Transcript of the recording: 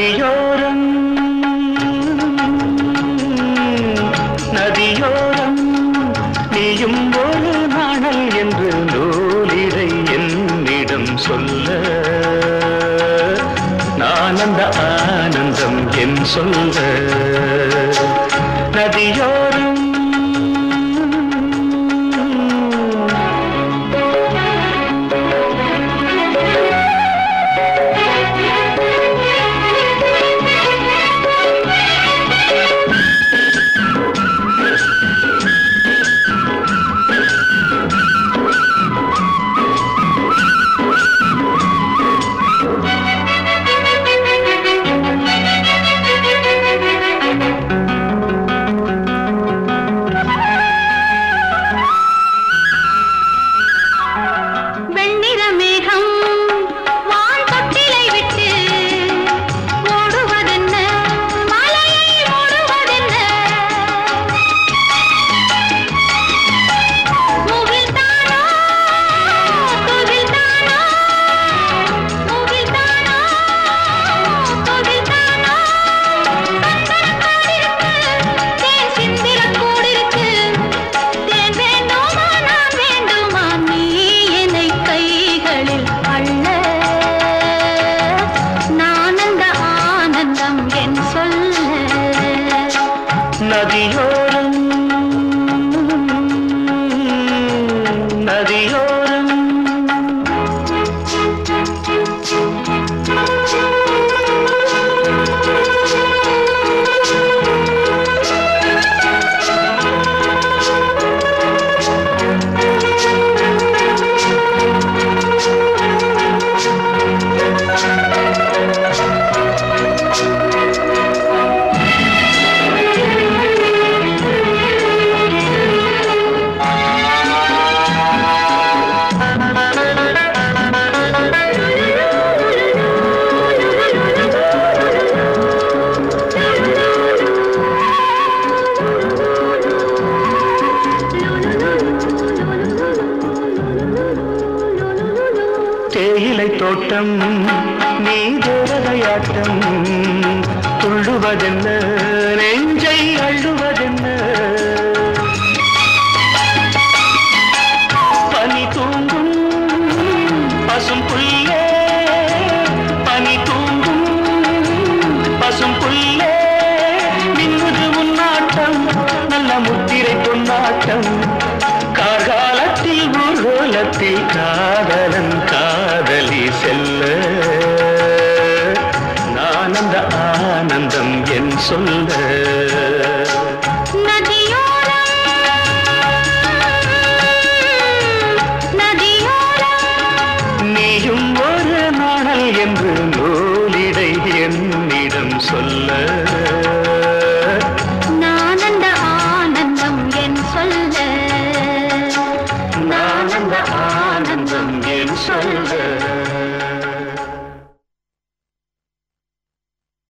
நதியோரம். நதியோரம் நீயும் ஒரு நாணல் என்று நூலிரை என்னிடம் சொல்ல. நானந்த ஆனந்தம் என் சொல்ல. நதியோரம் நதியோரம் நதியோ தேயிலை தோட்டம் நீ தேவதையாட்டம் துள்ளுவதென்ன நெஞ்சை அள்ளுவதென்ன. பனி தூங்கும் பசும் புல்லே. பனி தூங்கும் பசும் புல்லே. மின்னுது உன்னாட்டம் நல்ல முத்திரை பொன்னாட்டம். கார்காலத்தில் ஊர்கோலத்தில் காதலன் அந்த ஆனந்தம் என் சொல்ல. நீயும் ஒரு நாடல் என்று நூலிடை என்னிடம் சொல்ல. ஆனந்தம் என் சொல்ல.